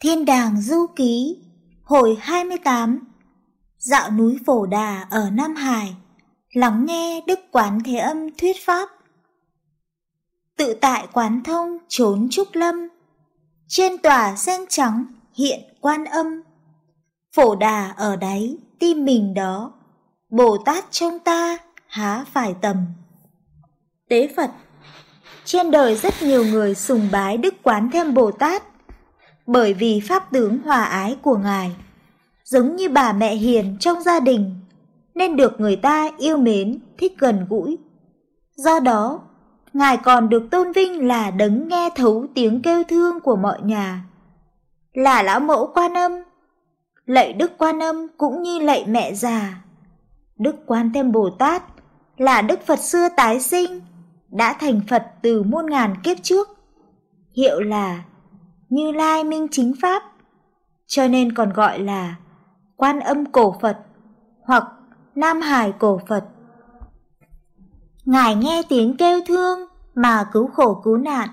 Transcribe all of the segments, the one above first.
Thiên đàng du ký, hồi 28 Dạo núi Phổ Đà ở Nam Hải, lắng nghe Đức Quán Thế Âm thuyết pháp. Tự tại quán thông trốn trúc lâm, trên tòa sen trắng hiện quan âm. Phổ Đà ở đáy tim mình đó, Bồ Tát trong ta há phải tầm. Tế Phật Trên đời rất nhiều người sùng bái Đức Quán Thêm Bồ Tát bởi vì pháp tướng hòa ái của Ngài, giống như bà mẹ hiền trong gia đình, nên được người ta yêu mến, thích gần gũi. Do đó, Ngài còn được tôn vinh là đấng nghe thấu tiếng kêu thương của mọi nhà, là lão mẫu quan âm. Lạy Đức Quan Âm cũng như lạy mẹ già. Đức Quan Thêm Bồ Tát là Đức Phật xưa tái sinh, đã thành Phật từ muôn ngàn kiếp trước. Hiệu là như Lai Minh Chính Pháp, cho nên còn gọi là Quan Âm Cổ Phật hoặc Nam Hải Cổ Phật. Ngài nghe tiếng kêu thương mà cứu khổ cứu nạn,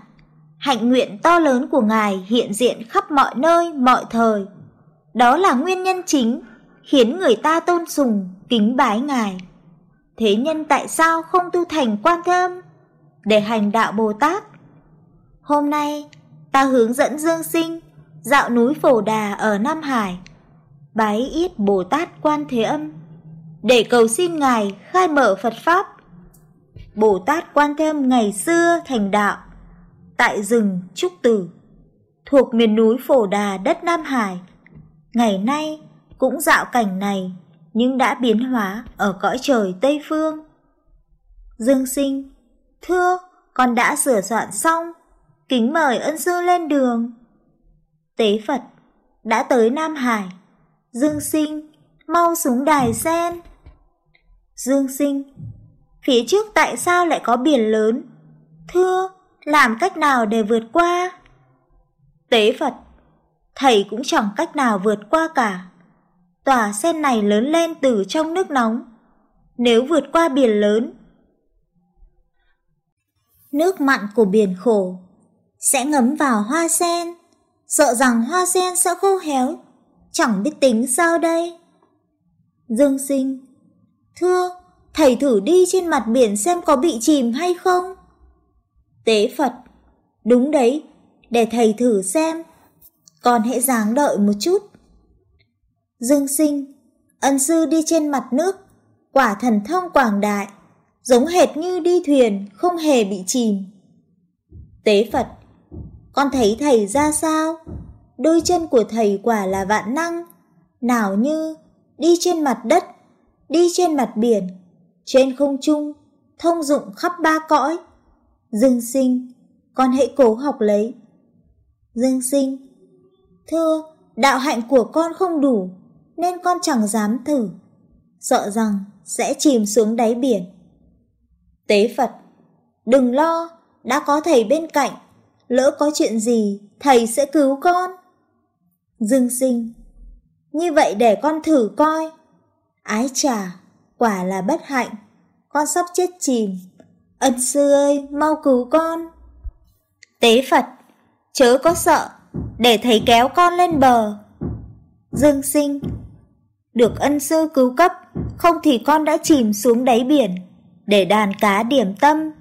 hạnh nguyện to lớn của Ngài hiện diện khắp mọi nơi, mọi thời. Đó là nguyên nhân chính khiến người ta tôn sùng, kính bái Ngài. Thế nhân tại sao không tu thành quan thơm để hành đạo Bồ Tát? Hôm nay ta hướng dẫn Dương Sinh dạo núi Phổ Đà ở Nam Hải, bái ít Bồ Tát Quan Thế Âm, để cầu xin Ngài khai mở Phật Pháp. Bồ Tát Quan Thế Âm ngày xưa thành đạo, tại rừng Trúc Tử, thuộc miền núi Phổ Đà đất Nam Hải, ngày nay cũng dạo cảnh này nhưng đã biến hóa ở cõi trời Tây Phương. Dương Sinh, thưa, con đã sửa soạn xong kính mời ân sư lên đường. Tế Phật đã tới Nam Hải, Dương Sinh mau xuống đài sen. Dương Sinh, phía trước tại sao lại có biển lớn? Thưa, làm cách nào để vượt qua? Tế Phật, thầy cũng chẳng cách nào vượt qua cả. Tòa sen này lớn lên từ trong nước nóng. Nếu vượt qua biển lớn, nước mặn của biển khổ sẽ ngấm vào hoa sen, sợ rằng hoa sen sẽ khô héo, chẳng biết tính sao đây. Dương sinh, thưa, thầy thử đi trên mặt biển xem có bị chìm hay không. Tế Phật, đúng đấy, để thầy thử xem, còn hãy dáng đợi một chút. Dương sinh, ân sư đi trên mặt nước, quả thần thông quảng đại, giống hệt như đi thuyền, không hề bị chìm. Tế Phật, con thấy thầy ra sao? Đôi chân của thầy quả là vạn năng, nào như đi trên mặt đất, đi trên mặt biển, trên không trung, thông dụng khắp ba cõi. Dương sinh, con hãy cố học lấy. Dương sinh, thưa, đạo hạnh của con không đủ, nên con chẳng dám thử, sợ rằng sẽ chìm xuống đáy biển. Tế Phật, đừng lo, đã có thầy bên cạnh, lỡ có chuyện gì, thầy sẽ cứu con. Dương sinh, như vậy để con thử coi. Ái chà, quả là bất hạnh, con sắp chết chìm. Ân sư ơi, mau cứu con. Tế Phật, chớ có sợ, để thầy kéo con lên bờ. Dương sinh, được ân sư cứu cấp, không thì con đã chìm xuống đáy biển, để đàn cá điểm tâm.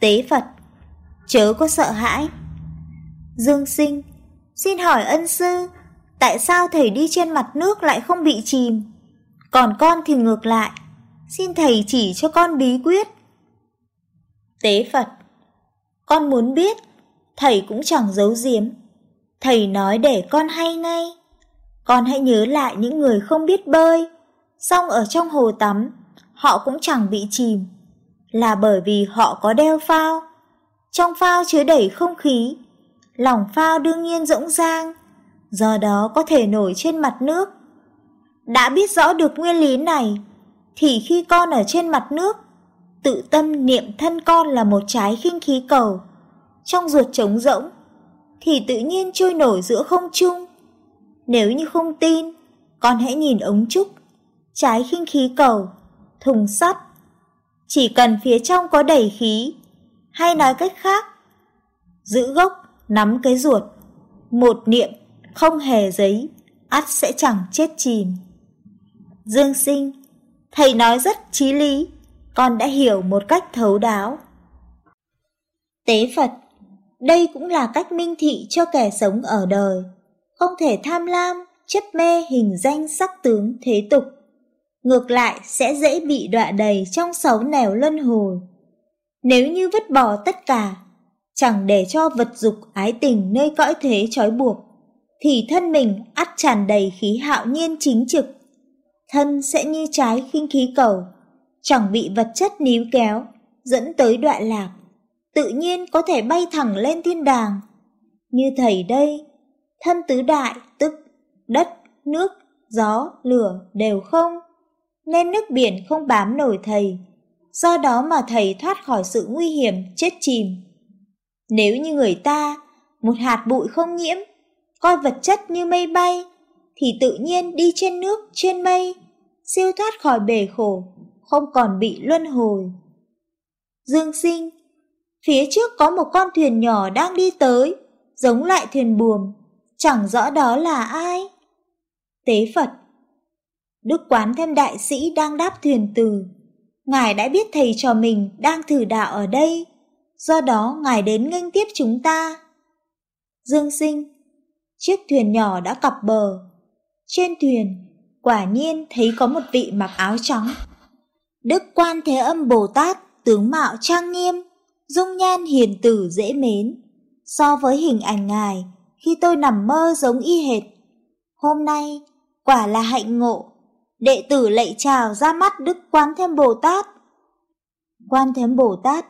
Tế Phật, chớ có sợ hãi. Dương sinh, xin hỏi ân sư, tại sao thầy đi trên mặt nước lại không bị chìm? Còn con thì ngược lại, xin thầy chỉ cho con bí quyết. Tế Phật, con muốn biết, thầy cũng chẳng giấu giếm. Thầy nói để con hay ngay. Con hãy nhớ lại những người không biết bơi, xong ở trong hồ tắm, họ cũng chẳng bị chìm. Là bởi vì họ có đeo phao, trong phao chứa đầy không khí, lòng phao đương nhiên rỗng rang, do đó có thể nổi trên mặt nước. Đã biết rõ được nguyên lý này, thì khi con ở trên mặt nước, tự tâm niệm thân con là một trái khinh khí cầu, trong ruột trống rỗng, thì tự nhiên trôi nổi giữa không trung. Nếu như không tin, con hãy nhìn ống trúc, trái khinh khí cầu, thùng sắt. Chỉ cần phía trong có đầy khí, hay nói cách khác, giữ gốc, nắm cái ruột, một niệm không hề giấy, ắt sẽ chẳng chết chìm. Dương sinh, thầy nói rất chí lý, con đã hiểu một cách thấu đáo. Tế Phật, đây cũng là cách minh thị cho kẻ sống ở đời, không thể tham lam, chấp mê hình danh sắc tướng thế tục. Ngược lại sẽ dễ bị đọa đầy trong sáu nẻo luân hồi. Nếu như vứt bỏ tất cả, chẳng để cho vật dục ái tình nơi cõi thế trói buộc, thì thân mình ắt tràn đầy khí hạo nhiên chính trực. Thân sẽ như trái khinh khí cầu, chẳng bị vật chất níu kéo, dẫn tới đoạn lạc, tự nhiên có thể bay thẳng lên thiên đàng. Như thầy đây, thân tứ đại tức đất, nước, gió, lửa đều không, nên nước biển không bám nổi thầy, do đó mà thầy thoát khỏi sự nguy hiểm chết chìm. Nếu như người ta, một hạt bụi không nhiễm, coi vật chất như mây bay, thì tự nhiên đi trên nước, trên mây, siêu thoát khỏi bể khổ, không còn bị luân hồi. Dương sinh, phía trước có một con thuyền nhỏ đang đi tới, giống lại thuyền buồm, chẳng rõ đó là ai. Tế Phật Đức Quán Thêm Đại Sĩ đang đáp thuyền từ. Ngài đã biết thầy trò mình đang thử đạo ở đây, do đó Ngài đến nghênh tiếp chúng ta. Dương sinh Chiếc thuyền nhỏ đã cập bờ. Trên thuyền, quả nhiên thấy có một vị mặc áo trắng. Đức Quan Thế Âm Bồ Tát tướng mạo trang nghiêm, dung nhan hiền tử dễ mến. So với hình ảnh ngài, khi tôi nằm mơ giống y hệt. Hôm nay, quả là hạnh ngộ. Đệ tử lạy chào ra mắt Đức Quan Thêm Bồ Tát. Quan Thêm Bồ Tát,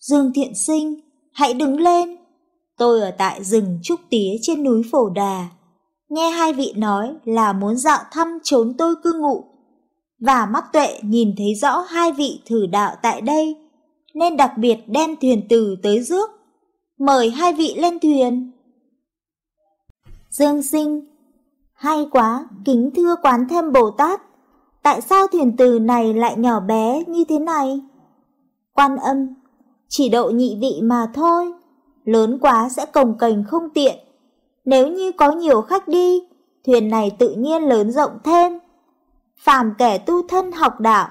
Dương Thiện Sinh, hãy đứng lên. Tôi ở tại rừng Trúc Tía trên núi Phổ Đà. Nghe hai vị nói là muốn dạo thăm trốn tôi cư ngụ. Và mắt tuệ nhìn thấy rõ hai vị thử đạo tại đây, nên đặc biệt đem thuyền từ tới rước. Mời hai vị lên thuyền. Dương sinh hay quá, kính thưa quán thêm Bồ Tát. Tại sao thuyền từ này lại nhỏ bé như thế này? Quan âm, chỉ độ nhị vị mà thôi lớn quá sẽ cồng cành không tiện. Nếu như có nhiều khách đi, thuyền này tự nhiên lớn rộng thêm. Phàm kẻ tu thân học đạo,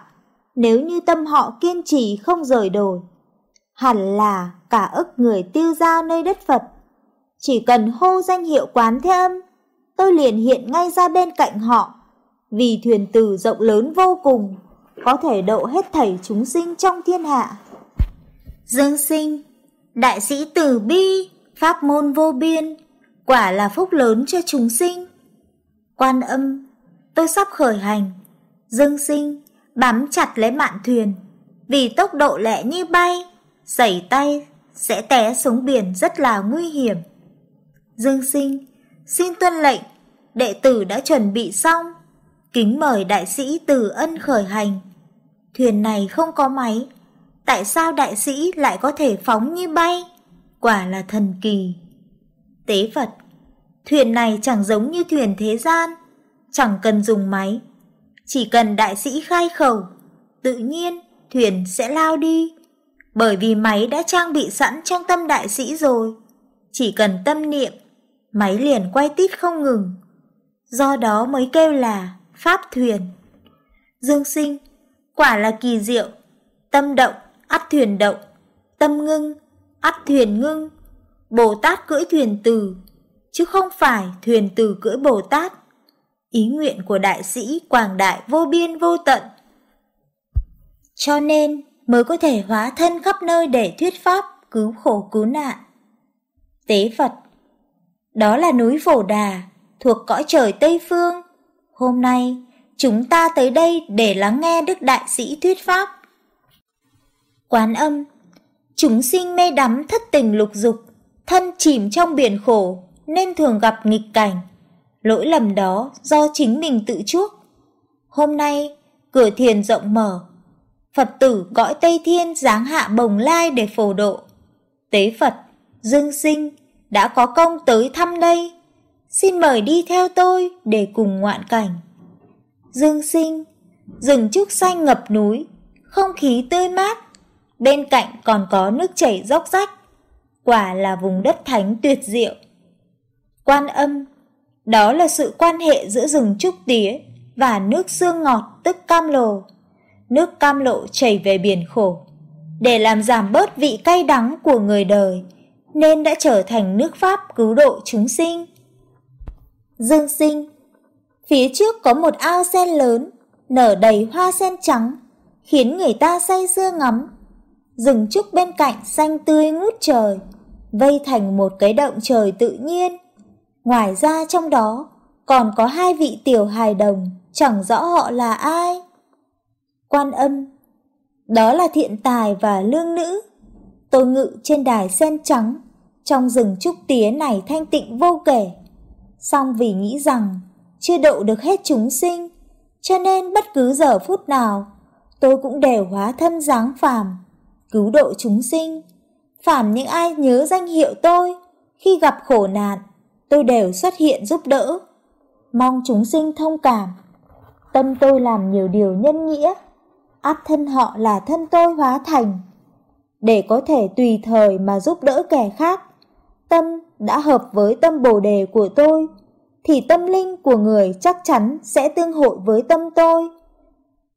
nếu như tâm họ kiên trì không rời đổi, hẳn là cả ức người tiêu giao nơi đất Phật. Chỉ cần hô danh hiệu quán thế âm, tôi liền hiện ngay ra bên cạnh họ, vì thuyền từ rộng lớn vô cùng, có thể độ hết thảy chúng sinh trong thiên hạ. Dương sinh Đại sĩ tử bi, pháp môn vô biên, quả là phúc lớn cho chúng sinh. Quan âm, tôi sắp khởi hành. Dương sinh, bám chặt lấy mạn thuyền, vì tốc độ lẹ như bay, sẩy tay sẽ té xuống biển rất là nguy hiểm. Dương sinh, xin tuân lệnh, đệ tử đã chuẩn bị xong. Kính mời đại sĩ từ ân khởi hành. Thuyền này không có máy, tại sao đại sĩ lại có thể phóng như bay? Quả là thần kỳ. Tế Phật, thuyền này chẳng giống như thuyền thế gian, chẳng cần dùng máy. Chỉ cần đại sĩ khai khẩu, tự nhiên thuyền sẽ lao đi. Bởi vì máy đã trang bị sẵn trong tâm đại sĩ rồi. Chỉ cần tâm niệm, máy liền quay tít không ngừng. Do đó mới kêu là Pháp thuyền. Dương sinh, quả là kỳ diệu, tâm động ắt thuyền động, tâm ngưng, ắt thuyền ngưng. Bồ Tát cưỡi thuyền từ, chứ không phải thuyền từ cưỡi Bồ Tát. Ý nguyện của đại sĩ quảng đại vô biên vô tận. Cho nên mới có thể hóa thân khắp nơi để thuyết pháp, cứu khổ cứu nạn. Tế Phật đó là núi Phổ Đà, thuộc cõi trời Tây Phương. Hôm nay, chúng ta tới đây để lắng nghe Đức Đại Sĩ thuyết pháp. Quán âm, chúng sinh mê đắm thất tình lục dục, thân chìm trong biển khổ nên thường gặp nghịch cảnh. Lỗi lầm đó do chính mình tự chuốc. Hôm nay, cửa thiền rộng mở, Phật tử cõi Tây Thiên giáng hạ bồng lai để phổ độ. Tế Phật, Dương Sinh đã có công tới thăm đây. Xin mời đi theo tôi để cùng ngoạn cảnh. Dương Sinh, rừng trúc xanh ngập núi, không khí tươi mát, bên cạnh còn có nước chảy róc rách. Quả là vùng đất thánh tuyệt diệu. Quan âm, Đó là sự quan hệ giữa rừng trúc tía và nước xương ngọt tức cam lộ. Nước cam lộ chảy về biển khổ. Để làm giảm bớt vị cay đắng của người đời, nên đã trở thành nước Pháp cứu độ chúng sinh. Dương sinh Phía trước có một ao sen lớn, nở đầy hoa sen trắng, khiến người ta say sưa ngắm. Rừng trúc bên cạnh xanh tươi ngút trời, vây thành một cái động trời tự nhiên. Ngoài ra trong đó còn có hai vị tiểu hài đồng, chẳng rõ họ là ai. Quan âm, đó là thiện tài và lương nữ. Tôi ngự trên đài sen trắng, trong rừng trúc tía này thanh tịnh vô kể. Song vì nghĩ rằng chưa độ được hết chúng sinh, cho nên bất cứ giờ phút nào, tôi cũng đều hóa thân dáng phàm, cứu độ chúng sinh. Phàm những ai nhớ danh hiệu tôi, khi gặp khổ nạn, tôi đều xuất hiện giúp đỡ. Mong chúng sinh thông cảm. Tâm tôi làm nhiều điều nhân nghĩa, áp thân họ là thân tôi hóa thành. Để có thể tùy thời mà giúp đỡ kẻ khác, tâm đã hợp với tâm bồ đề của tôi, thì tâm linh của người chắc chắn sẽ tương hội với tâm tôi.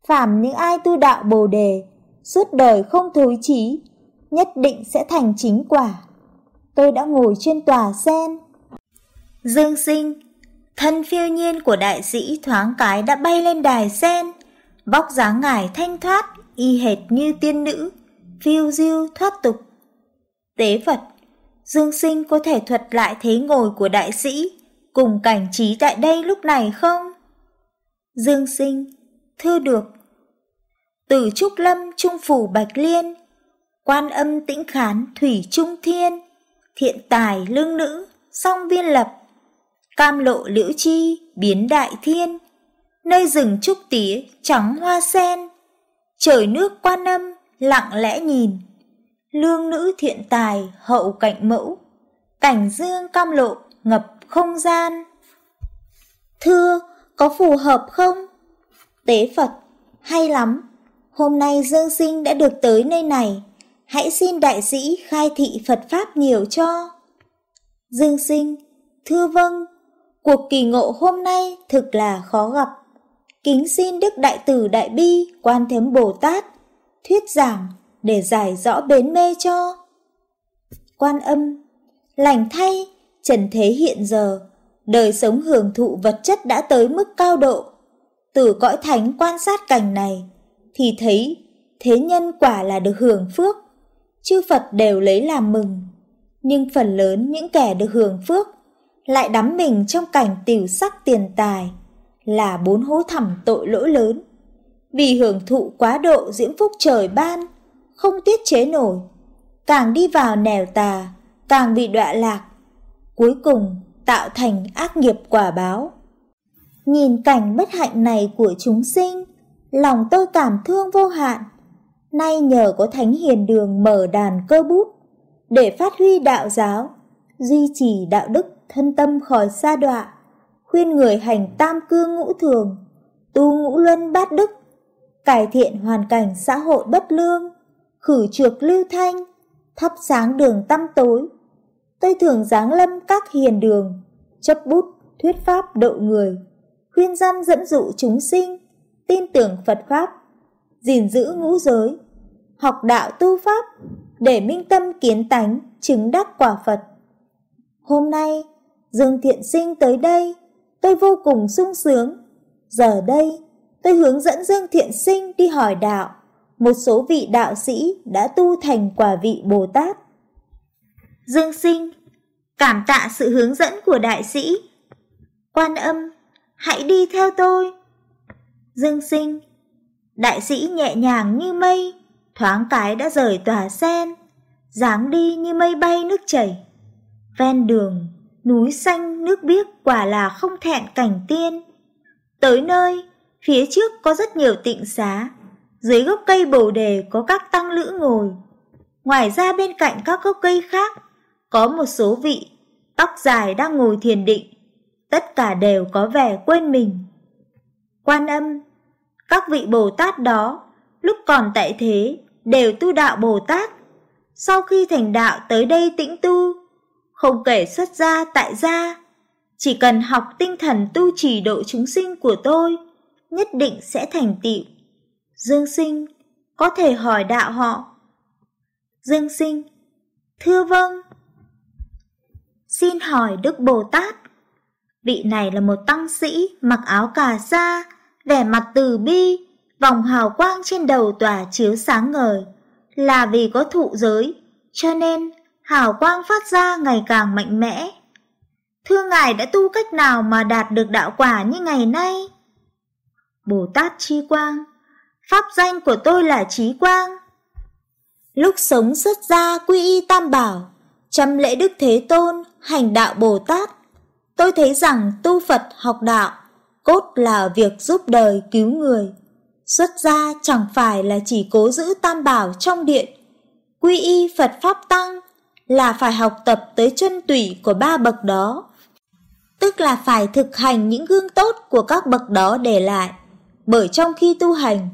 Phạm những ai tu đạo bồ đề, suốt đời không thối chí, nhất định sẽ thành chính quả. Tôi đã ngồi trên tòa sen. Dương sinh, thân phiêu nhiên của đại sĩ thoáng cái đã bay lên đài sen, vóc dáng ngài thanh thoát, y hệt như tiên nữ, phiêu diêu thoát tục. Tế Phật, Dương sinh có thể thuật lại thế ngồi của đại sĩ, cùng cảnh trí tại đây lúc này không? Dương sinh, thưa được. Từ Trúc Lâm Trung Phủ Bạch Liên, quan âm tĩnh khán Thủy Trung Thiên, thiện tài lương nữ, song viên lập, cam lộ liễu chi, biến đại thiên, nơi rừng trúc tía trắng hoa sen, trời nước quan âm lặng lẽ nhìn, lương nữ thiện tài hậu cạnh mẫu, cảnh dương cam lộ ngập không gian. Thưa, có phù hợp không? Tế Phật, hay lắm. Hôm nay Dương Sinh đã được tới nơi này. Hãy xin đại sĩ khai thị Phật Pháp nhiều cho. Dương Sinh, thưa vâng, cuộc kỳ ngộ hôm nay thực là khó gặp. Kính xin Đức Đại Tử Đại Bi, Quan Thếm Bồ Tát, thuyết giảng để giải rõ bến mê cho. Quan âm, lành thay, trần thế hiện giờ, đời sống hưởng thụ vật chất đã tới mức cao độ. Từ cõi thánh quan sát cảnh này, thì thấy thế nhân quả là được hưởng phước, chư Phật đều lấy làm mừng. Nhưng phần lớn những kẻ được hưởng phước lại đắm mình trong cảnh tiểu sắc tiền tài, là bốn hố thẳm tội lỗi lớn. Vì hưởng thụ quá độ diễm phúc trời ban, không tiết chế nổi, càng đi vào nẻo tà, càng bị đọa lạc, cuối cùng tạo thành ác nghiệp quả báo. Nhìn cảnh bất hạnh này của chúng sinh, lòng tôi cảm thương vô hạn. Nay nhờ có Thánh Hiền Đường mở đàn cơ bút, để phát huy đạo giáo, duy trì đạo đức thân tâm khỏi xa đọa, khuyên người hành tam cương ngũ thường, tu ngũ luân bát đức, cải thiện hoàn cảnh xã hội bất lương, khử trược lưu thanh, thắp sáng đường tăm tối, tôi thường giáng lâm các hiền đường, chấp bút, thuyết pháp độ người, khuyên răn dẫn dụ chúng sinh, tin tưởng Phật Pháp, gìn giữ ngũ giới, học đạo tu Pháp, để minh tâm kiến tánh, chứng đắc quả Phật. Hôm nay, Dương Thiện Sinh tới đây, tôi vô cùng sung sướng. Giờ đây, tôi hướng dẫn Dương Thiện Sinh đi hỏi đạo, một số vị đạo sĩ đã tu thành quả vị Bồ Tát. Dương sinh, cảm tạ sự hướng dẫn của đại sĩ. Quan âm, hãy đi theo tôi. Dương sinh, đại sĩ nhẹ nhàng như mây, thoáng cái đã rời tòa sen, dáng đi như mây bay nước chảy. Ven đường, núi xanh nước biếc quả là không thẹn cảnh tiên. Tới nơi, phía trước có rất nhiều tịnh xá, dưới gốc cây bồ đề có các tăng lữ ngồi. Ngoài ra bên cạnh các gốc cây khác có một số vị, tóc dài đang ngồi thiền định, tất cả đều có vẻ quên mình. Quan âm, các vị Bồ Tát đó, lúc còn tại thế, đều tu đạo Bồ Tát. Sau khi thành đạo tới đây tĩnh tu, không kể xuất gia tại gia, Chỉ cần học tinh thần tu trì độ chúng sinh của tôi, nhất định sẽ thành tựu. Dương sinh, có thể hỏi đạo họ. Dương sinh, thưa vâng. Xin hỏi Đức Bồ Tát, vị này là một tăng sĩ mặc áo cà sa, vẻ mặt từ bi, vòng hào quang trên đầu tỏa chiếu sáng ngời, là vì có thụ giới, cho nên hào quang phát ra ngày càng mạnh mẽ. Thưa Ngài đã tu cách nào mà đạt được đạo quả như ngày nay? Bồ Tát Chi Quang Pháp danh của tôi là Trí Quang. Lúc sống xuất gia quy y tam bảo, chăm lễ Đức Thế Tôn, hành đạo Bồ Tát, tôi thấy rằng tu Phật học đạo, cốt là việc giúp đời cứu người. Xuất gia chẳng phải là chỉ cố giữ tam bảo trong điện, quy y Phật Pháp Tăng là phải học tập tới chân tủy của ba bậc đó. Tức là phải thực hành những gương tốt của các bậc đó để lại. Bởi trong khi tu hành,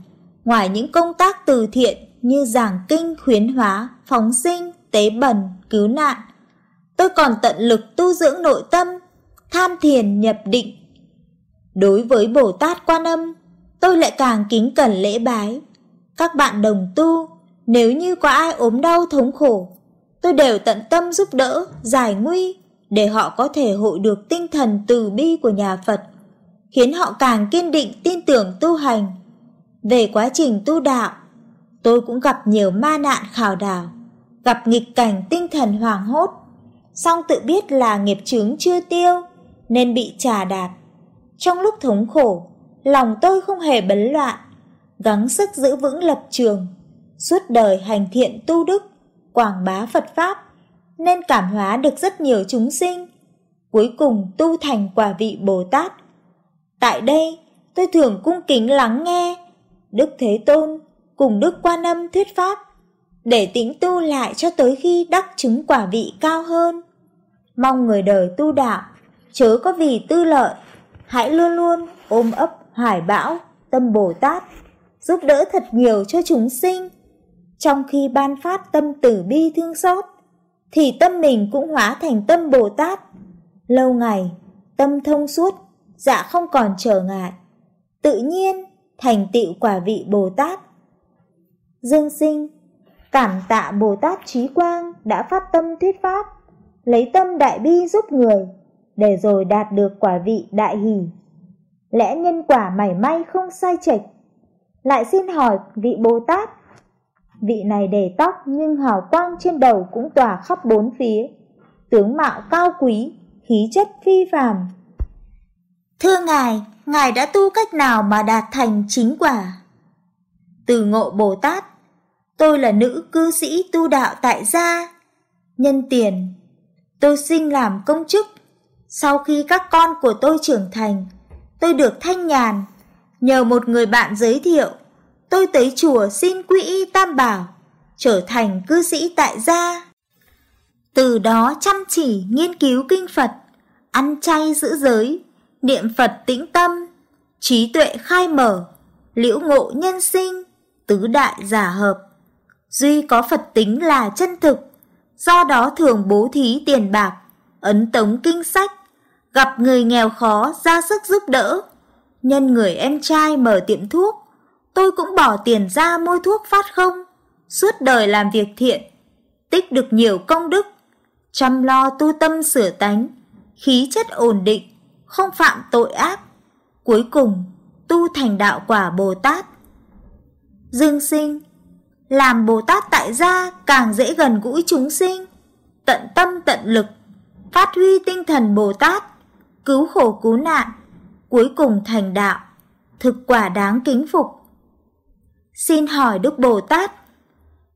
ngoài những công tác từ thiện như giảng kinh khuyến hóa, phóng sinh, tế bẩn, cứu nạn, tôi còn tận lực tu dưỡng nội tâm, tham thiền nhập định. Đối với Bồ Tát Quan Âm, tôi lại càng kính cẩn lễ bái. Các bạn đồng tu, nếu như có ai ốm đau thống khổ, tôi đều tận tâm giúp đỡ, giải nguy, để họ có thể hội được tinh thần từ bi của nhà Phật, khiến họ càng kiên định tin tưởng tu hành. Về quá trình tu đạo, tôi cũng gặp nhiều ma nạn khảo đảo, gặp nghịch cảnh tinh thần hoàng hốt, song tự biết là nghiệp chướng chưa tiêu nên bị trà đạp. Trong lúc thống khổ, lòng tôi không hề bấn loạn, gắng sức giữ vững lập trường, suốt đời hành thiện tu đức, quảng bá Phật Pháp, nên cảm hóa được rất nhiều chúng sinh, cuối cùng tu thành quả vị Bồ Tát. Tại đây, tôi thường cung kính lắng nghe Đức Thế Tôn cùng Đức Quan Âm thuyết Pháp, để tĩnh tu lại cho tới khi đắc chứng quả vị cao hơn. Mong người đời tu đạo, chớ có vì tư lợi, hãy luôn luôn ôm ấp hoài bão, tâm Bồ Tát, giúp đỡ thật nhiều cho chúng sinh. Trong khi ban phát tâm tử bi thương xót, thì tâm mình cũng hóa thành tâm Bồ Tát. Lâu ngày, tâm thông suốt, dạ không còn trở ngại. Tự nhiên, thành tựu quả vị Bồ Tát. Dương sinh, cảm tạ Bồ Tát Trí Quang đã phát tâm thuyết pháp, lấy tâm đại bi giúp người, để rồi đạt được quả vị đại hỷ. Lẽ nhân quả mảy may không sai chệch. Lại xin hỏi vị Bồ Tát, vị này để tóc nhưng hào quang trên đầu cũng tỏa khắp bốn phía, tướng mạo cao quý, khí chất phi phàm. Thưa Ngài, Ngài đã tu cách nào mà đạt thành chính quả? Từ ngộ Bồ Tát, tôi là nữ cư sĩ tu đạo tại gia. Nhân tiền, tôi sinh làm công chức. Sau khi các con của tôi trưởng thành, tôi được thanh nhàn. Nhờ một người bạn giới thiệu, tôi tới chùa xin quỹ tam bảo, trở thành cư sĩ tại gia. Từ đó chăm chỉ nghiên cứu kinh Phật, ăn chay giữ giới, niệm Phật tĩnh tâm, trí tuệ khai mở, liễu ngộ nhân sinh, tứ đại giả hợp. Duy có Phật tính là chân thực, do đó thường bố thí tiền bạc, ấn tống kinh sách, gặp người nghèo khó ra sức giúp đỡ. Nhân người em trai mở tiệm thuốc, tôi cũng bỏ tiền ra mua thuốc phát không, suốt đời làm việc thiện, tích được nhiều công đức, chăm lo tu tâm sửa tánh, khí chất ổn định, không phạm tội ác, cuối cùng tu thành đạo quả Bồ Tát. Dương sinh, làm Bồ Tát tại gia càng dễ gần gũi chúng sinh, tận tâm tận lực, phát huy tinh thần Bồ Tát, cứu khổ cứu nạn, cuối cùng thành đạo, thực quả đáng kính phục. Xin hỏi Đức Bồ Tát,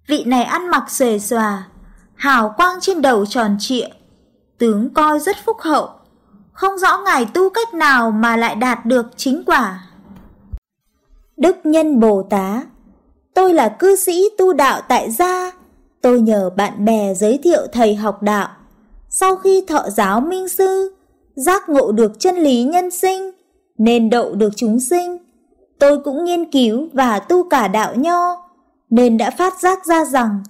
vị này ăn mặc xòe xòa, hào quang trên đầu tròn trịa, tướng coi rất phúc hậu, không rõ Ngài tu cách nào mà lại đạt được chính quả. Đức Nhân Bồ Tát Tôi là cư sĩ tu đạo tại gia, tôi nhờ bạn bè giới thiệu thầy học đạo. Sau khi thọ giáo minh sư, giác ngộ được chân lý nhân sinh, nên đậu được chúng sinh. Tôi cũng nghiên cứu và tu cả đạo nho, nên đã phát giác ra rằng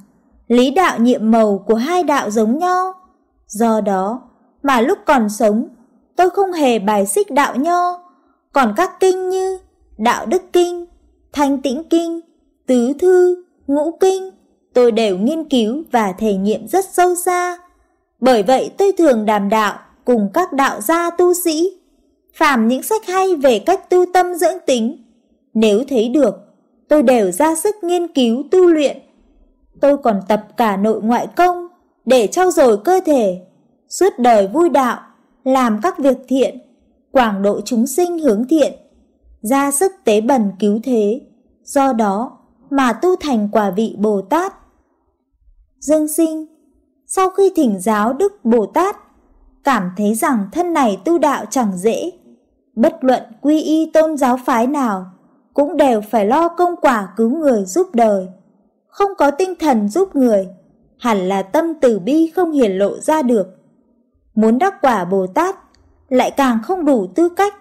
lý đạo nhiệm màu của hai đạo giống nhau. Do đó mà lúc còn sống, tôi không hề bài xích đạo nho, còn các kinh như Đạo Đức Kinh, Thanh Tĩnh Kinh, Tứ Thư, Ngũ Kinh, tôi đều nghiên cứu và thể nghiệm rất sâu xa. Bởi vậy tôi thường đàm đạo cùng các đạo gia tu sĩ, phàm những sách hay về cách tu tâm dưỡng tính. Nếu thấy được, tôi đều ra sức nghiên cứu tu luyện. Tôi còn tập cả nội ngoại công để trau dồi cơ thể, suốt đời vui đạo, làm các việc thiện, quảng độ chúng sinh hướng thiện, ra sức tế bần cứu thế, do đó mà tu thành quả vị Bồ Tát. Dương sinh, sau khi thỉnh giáo Đức Bồ Tát, cảm thấy rằng thân này tu đạo chẳng dễ, bất luận quy y tôn giáo phái nào, cũng đều phải lo công quả cứu người giúp đời. Không có tinh thần giúp người, hẳn là tâm từ bi không hiển lộ ra được. Muốn đắc quả Bồ Tát, lại càng không đủ tư cách.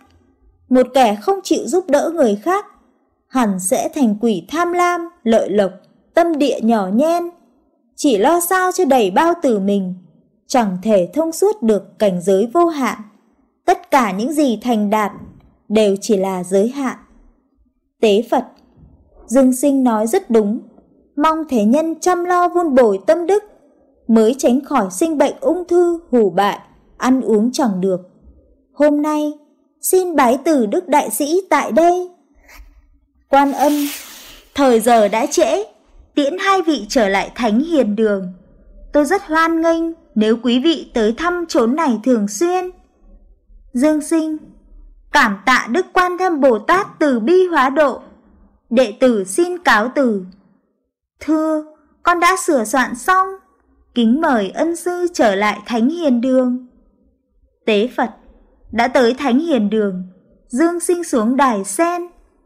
Một kẻ không chịu giúp đỡ người khác, hẳn sẽ thành quỷ tham lam, lợi lộc, tâm địa nhỏ nhen. Chỉ lo sao cho đầy bao tử mình, chẳng thể thông suốt được cảnh giới vô hạn. Tất cả những gì thành đạt đều chỉ là giới hạn. Tế Phật Dương Sinh nói rất đúng, mong thế nhân chăm lo vun bồi tâm đức, mới tránh khỏi sinh bệnh ung thư, hủ bại, ăn uống chẳng được. Hôm nay, xin bái từ Đức Đại Sĩ tại đây. Quan âm, thời giờ đã trễ, tiễn hai vị trở lại Thánh Hiền Đường. Tôi rất hoan nghênh nếu quý vị tới thăm chốn này thường xuyên. Dương Sinh, cảm tạ Đức Quan Thâm Bồ Tát từ bi hóa độ. Đệ tử xin cáo từ. Thưa, con đã sửa soạn xong, kính mời ân sư trở lại Thánh Hiền Đường. Tế Phật đã tới Thánh Hiền Đường, Dương Sinh xuống đài sen,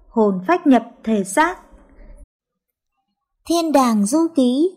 hồn phách nhập thể xác. Thiên đàng du ký